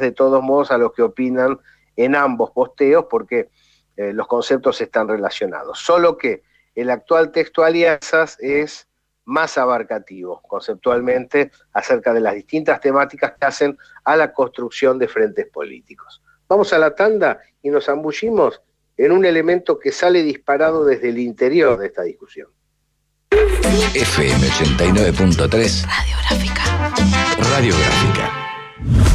de todos modos a los que opinan en ambos posteos porque eh, los conceptos están relacionados. Solo que el actual texto alianzas es más abarcativo conceptualmente acerca de las distintas temáticas que hacen a la construcción de frentes políticos. Vamos a la tanda y nos ambullimos en un elemento que sale disparado desde el interior de esta discusión. FM 89.3 Radiográfica. Radiográfica.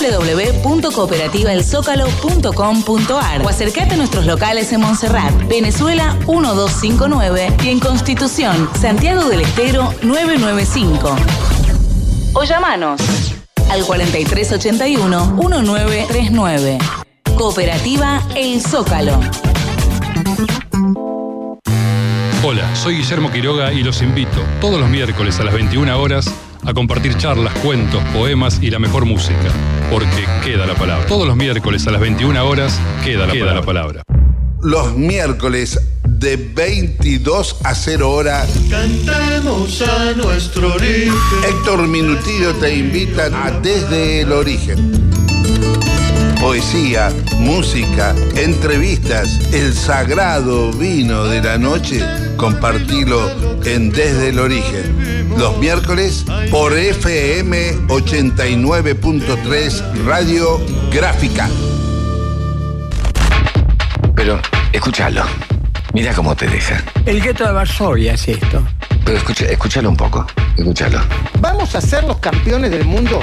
www.cooperativaelzócalo.com.ar o acercate a nuestros locales en Montserrat, Venezuela 1259 y en Constitución, Santiago del Estero 995. O llamanos al 4381-1939. Cooperativa El Zócalo. Hola, soy Guillermo Quiroga y los invito todos los miércoles a las 21 horas a compartir charlas, cuentos, poemas y la mejor música. Porque queda la palabra. Todos los miércoles a las 21 horas queda la, queda la palabra. Los miércoles de 22 a 0 hora. Cantemos a nuestro origen. Héctor Minutillo te invita a Desde el Origen. Poesía, música, entrevistas, el sagrado vino de la noche, compartilo en Desde el Origen. Los miércoles por FM 89.3 Radio Gráfica. Pero escúchalo. Mira cómo te deja. El gueto de Varsovia es esto. Pero escucha, escúchalo un poco. Escúchalo. ¿Vamos a ser los campeones del mundo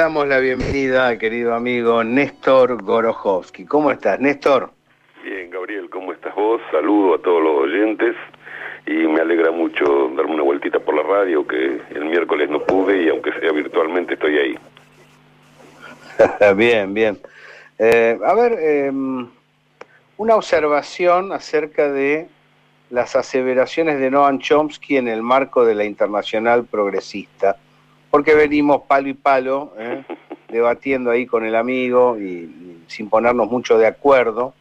Damos la bienvenida al querido amigo Néstor Gorojovsky. ¿Cómo estás, Néstor? Bien, Gabriel, ¿cómo estás vos? Saludo a todos los oyentes y me alegra mucho darme una vueltita por la radio, que el miércoles no pude y aunque sea virtualmente estoy ahí. bien, bien. Eh, a ver, eh, una observación acerca de las aseveraciones de Noam Chomsky en el marco de la internacional progresista, porque venimos palo y palo, eh, debatiendo ahí con el amigo y, y sin ponernos mucho de acuerdo.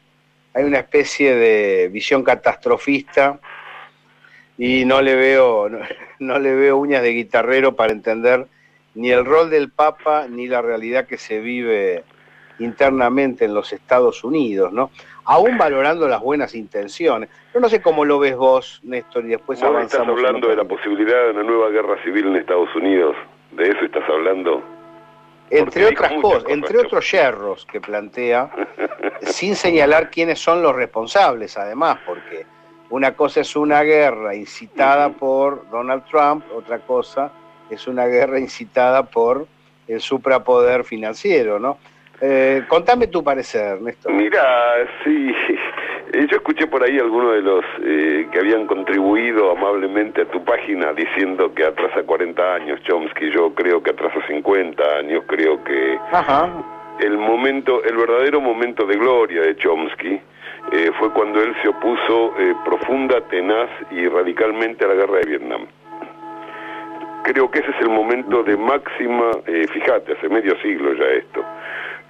Hay una especie de visión catastrofista y no le veo, no, no le veo uñas de guitarrero para entender ni el rol del Papa ni la realidad que se vive internamente en los Estados Unidos, ¿no? Aún valorando las buenas intenciones. Yo no sé cómo lo ves vos, Néstor, y después Vos estás avanzamos. en hablando de la posibilidad de una nueva guerra civil en Estados Unidos. ¿De eso estás hablando? entre otras cosas, entre otros yerros que plantea, sin señalar quiénes son los responsables, además, porque una cosa es una guerra incitada por Donald Trump, otra cosa es una guerra incitada por el suprapoder financiero, ¿no? Eh, contame tu parecer, Néstor. Mira, sí, eh, yo escuché por ahí algunos de los eh, que habían contribuido amablemente a tu página diciendo que atrasa 40 años Chomsky, yo creo que atrasa 50 años, creo que Ajá. el momento, el verdadero momento de gloria de Chomsky eh, fue cuando él se opuso eh, profunda, tenaz y radicalmente a la guerra de Vietnam. Creo que ese es el momento de máxima, eh, fíjate, hace medio siglo ya esto,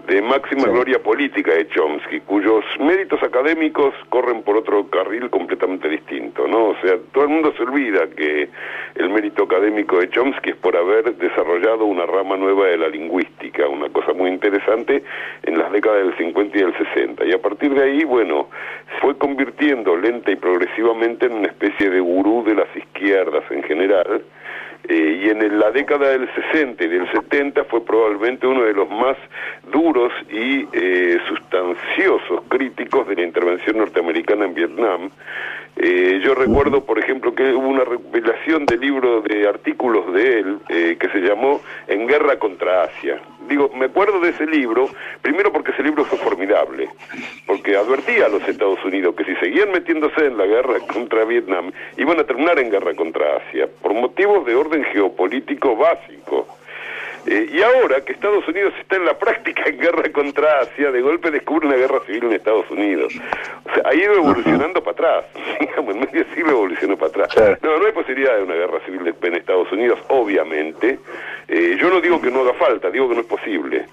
de máxima Sí. gloria política de Chomsky, cuyos méritos académicos corren por otro carril completamente distinto, ¿no? O sea, todo el mundo se olvida que el mérito académico de Chomsky es por haber desarrollado una rama nueva de la lingüística, una cosa muy interesante en las décadas del 50 y del 60. Y a partir de ahí, bueno, se fue convirtiendo lenta y progresivamente en una especie de gurú de las izquierdas en general, eh, y en la década del 60 y del 70 fue probablemente uno de los más duros y eh, sustanciosos críticos de la intervención norteamericana en Vietnam. Eh, yo recuerdo, por ejemplo, que hubo una revelación de libro de artículos de él eh, que se llamó En guerra contra Asia. Digo, me acuerdo de ese libro, primero porque ese libro fue formidable, porque advertía a los Estados Unidos que si seguían metiéndose en la guerra contra Vietnam, iban a terminar en guerra contra Asia, por motivos de orden geopolítico básico. Eh, y ahora que Estados Unidos está en la práctica en guerra contra Asia, de golpe descubre una guerra civil en Estados Unidos. O sea, ha ido evolucionando para atrás. Digamos, en medio siglo evolucionó para atrás. Claro. No, no hay posibilidad de una guerra civil en Estados Unidos, obviamente. Eh, yo no digo que no haga falta, digo que no es posible.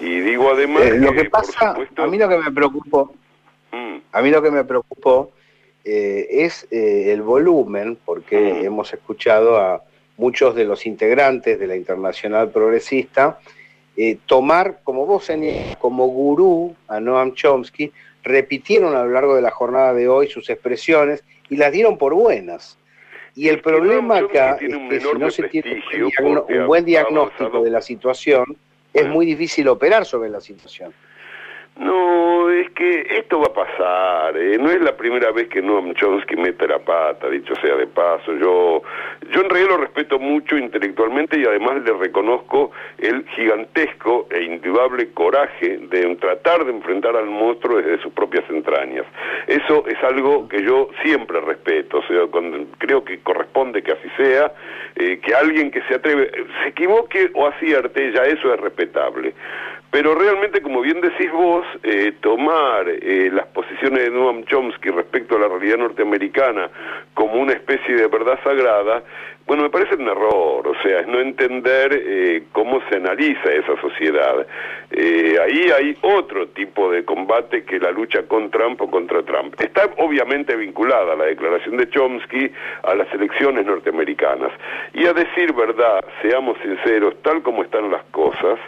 Y digo además Eh, lo que pasa, supuesto, a mí lo que me preocupó, mm, a mí lo que me preocupó eh, es eh, el volumen, porque Mm. hemos escuchado a muchos de los integrantes de la Internacional Progresista eh, tomar, como vos señalás, como gurú a Noam Chomsky, repitieron a lo largo de la jornada de hoy sus expresiones y las dieron por buenas. Y el problema Noam acá es que si no se tiene un buen, un diagnóstico de la situación, es muy difícil operar sobre la situación. No, es que esto va a pasar. ¿eh? No es la primera vez que Noam Chomsky mete la pata, dicho sea de paso. Yo, yo en realidad lo respeto mucho intelectualmente y además le reconozco el gigantesco e indudable coraje de tratar de enfrentar al monstruo desde sus propias entrañas. Eso es algo que yo siempre respeto. O sea, creo que corresponde que así sea, eh, que alguien que se atreve, se equivoque o acierte, ya eso es respetable. Pero realmente, como bien decís vos, eh, tomar eh, las posiciones de Noam Chomsky respecto a la realidad norteamericana como una especie de verdad sagrada, bueno, me parece un error, o sea, es no entender eh, cómo se analiza esa sociedad. Ahí hay otro tipo de combate que la lucha con Trump o contra Trump. Está obviamente vinculada la declaración de Chomsky a las elecciones norteamericanas. Y a decir verdad, seamos sinceros, tal como están las cosas,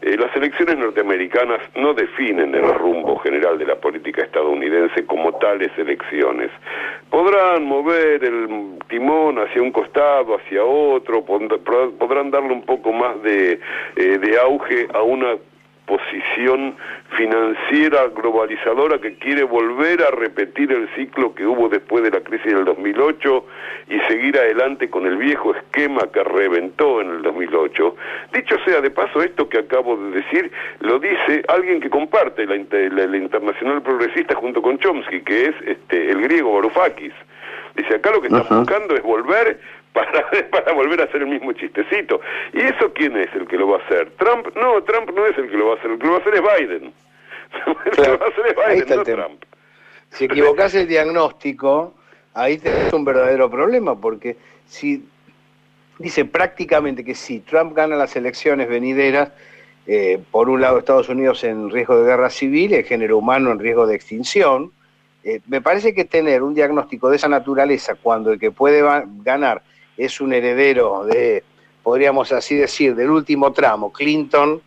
las elecciones norteamericanas no definen el rumbo general de la política estadounidense como tales elecciones. Podrán mover el timón hacia un costado, hacia otro, podrán darle un poco más de, eh, de auge a una posición financiera globalizadora que quiere volver a repetir el ciclo que hubo después de la crisis del 2008 y seguir adelante con el viejo esquema que reventó en el 2008. Dicho sea de paso, esto que acabo de decir lo dice alguien que comparte la, Internacional Progresista junto con Chomsky, que es este, el griego Varoufakis. Dice, acá lo que está buscando es volver para, para volver a hacer el mismo chistecito. ¿Y eso quién es el que lo va a hacer? ¿Trump? No, Trump no es el que lo va a hacer, el que lo va a hacer es Biden. el que lo va a hacer es Biden, no Trump. Si equivocas el diagnóstico, ahí tenés un verdadero problema, porque si dice prácticamente que si Trump gana las elecciones venideras, eh, por un lado Estados Unidos en riesgo de guerra civil, el género humano en riesgo de extinción, eh, me parece que tener un diagnóstico de esa naturaleza cuando el que puede ganar es un heredero de, podríamos así decir, del último tramo, Clinton,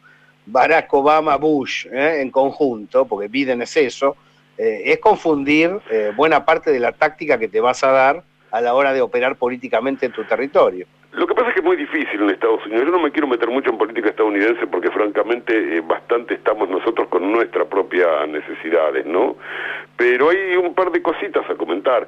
Barack Obama, Bush, ¿eh? en conjunto, porque Biden es eso, eh, es confundir eh, buena parte de la táctica que te vas a dar a la hora de operar políticamente en tu territorio. Lo que pasa es que es muy difícil en Estados Unidos. Yo no me quiero meter mucho en política estadounidense porque francamente bastante estamos nosotros con nuestras propias necesidades, ¿no? Pero hay un par de cositas a comentar.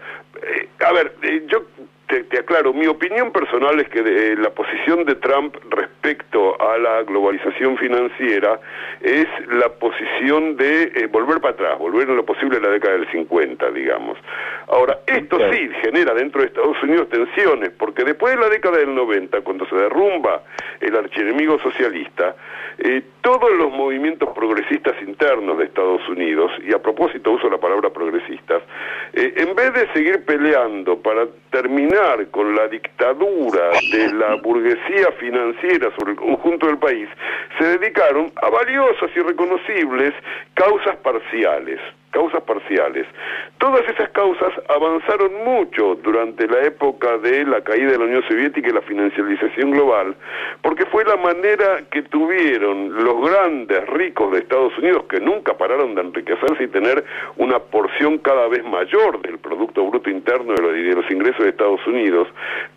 a ver, yo te, aclaro, mi opinión personal es que de, la posición de Trump respecto a la globalización financiera es la posición de eh, volver para atrás, volver en lo posible a la década del 50, digamos. Ahora, esto sí genera dentro de Estados Unidos tensiones, porque después de la década del 90, cuando se derrumba el archienemigo socialista, eh, todos los movimientos progresistas internos de Estados Unidos, y a propósito uso la palabra progresistas, eh, en vez de seguir peleando para terminar con la dictadura de la burguesía financiera sobre el conjunto del país, se dedicaron a valiosas y reconocibles causas parciales causas parciales. Todas esas causas avanzaron mucho durante la época de la caída de la Unión Soviética y la financiarización global, porque fue la manera que tuvieron los grandes ricos de Estados Unidos, que nunca pararon de enriquecerse y tener una porción cada vez mayor del Producto Bruto Interno y de los ingresos de Estados Unidos,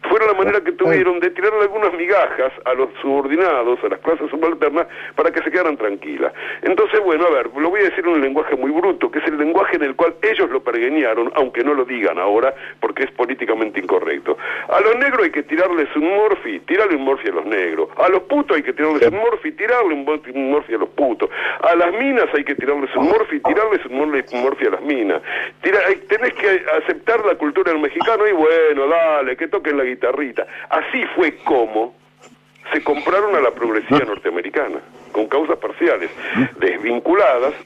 fueron la manera que tuvieron de tirarle algunas migajas a los subordinados, a las clases subalternas, para que se quedaran tranquilas. Entonces, bueno, a ver, lo voy a decir en un lenguaje muy bruto, que es el lenguaje en el cual ellos lo pergueñaron, aunque no lo digan ahora, porque es políticamente incorrecto. A los negros hay que tirarles un morfi, tirarle un morfi a los negros. A los putos hay que tirarles un morfi, tirarle un morfi a los putos. A las minas hay que tirarles un morfi, tirarles un morfi a las minas. Tira, tenés que aceptar la cultura del mexicano y bueno, dale, que toquen la guitarrita. Así fue como se compraron a la progresía norteamericana, con causas parciales,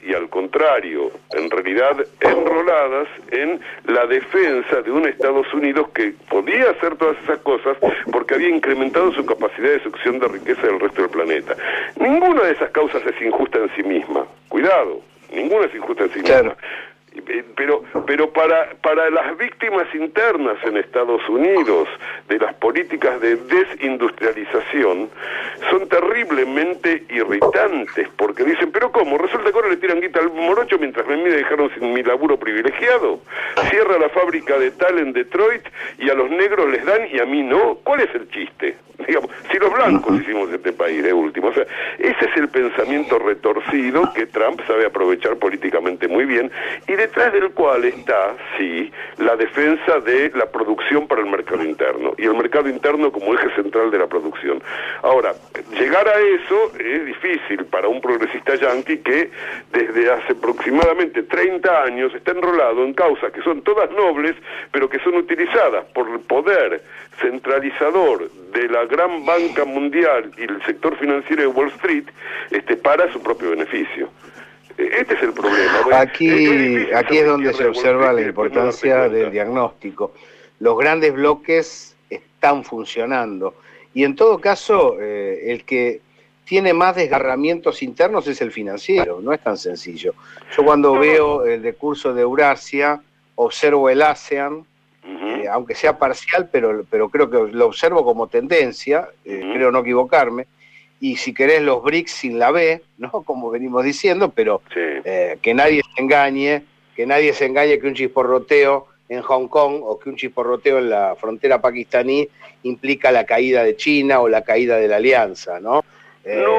y al contrario, en realidad enroladas en la defensa de un Estados Unidos que podía hacer todas esas cosas porque había incrementado su capacidad de succión de riqueza del resto del planeta. Ninguna de esas causas es injusta en sí misma, cuidado, ninguna es injusta en sí misma. Pero pero para para las víctimas internas en Estados Unidos de las políticas de desindustrialización son terriblemente irritantes porque dicen pero cómo resulta que ahora le tiran guita al morocho mientras me dejaron sin mi laburo privilegiado. Cierra la fábrica de tal en Detroit y a los negros les dan y a mí no. Cuál es el chiste Digamos, si los blancos hicimos este país de último. O sea, ese es el pensamiento retorcido que Trump sabe aprovechar políticamente muy bien y detrás del cual está, sí, la defensa de la producción para el mercado interno y el mercado interno como eje central de la producción. Ahora, llegar a eso es difícil para un progresista yanqui que desde hace aproximadamente 30 años está enrolado en causas que son todas nobles, pero que son utilizadas por el poder centralizador de la gran banca mundial y el sector financiero de Wall Street este, para su propio beneficio. E, este es el problema. Aquí, aquí es donde se observa la importancia del diagnóstico. Los grandes bloques están funcionando y en todo caso eh, el que tiene más desgarramientos internos es el financiero, no es tan sencillo. Yo cuando veo el recurso de Eurasia, observo el ASEAN, aunque sea parcial, pero, pero creo que lo observo como tendencia, eh, creo no equivocarme, y si querés los BRICS sin la B, ¿no? Como venimos diciendo, pero eh, que nadie se engañe, que nadie se engañe que un chisporroteo en Hong Kong o que un chisporroteo en la frontera pakistaní implica la caída de China o la caída de la alianza, ¿no? no,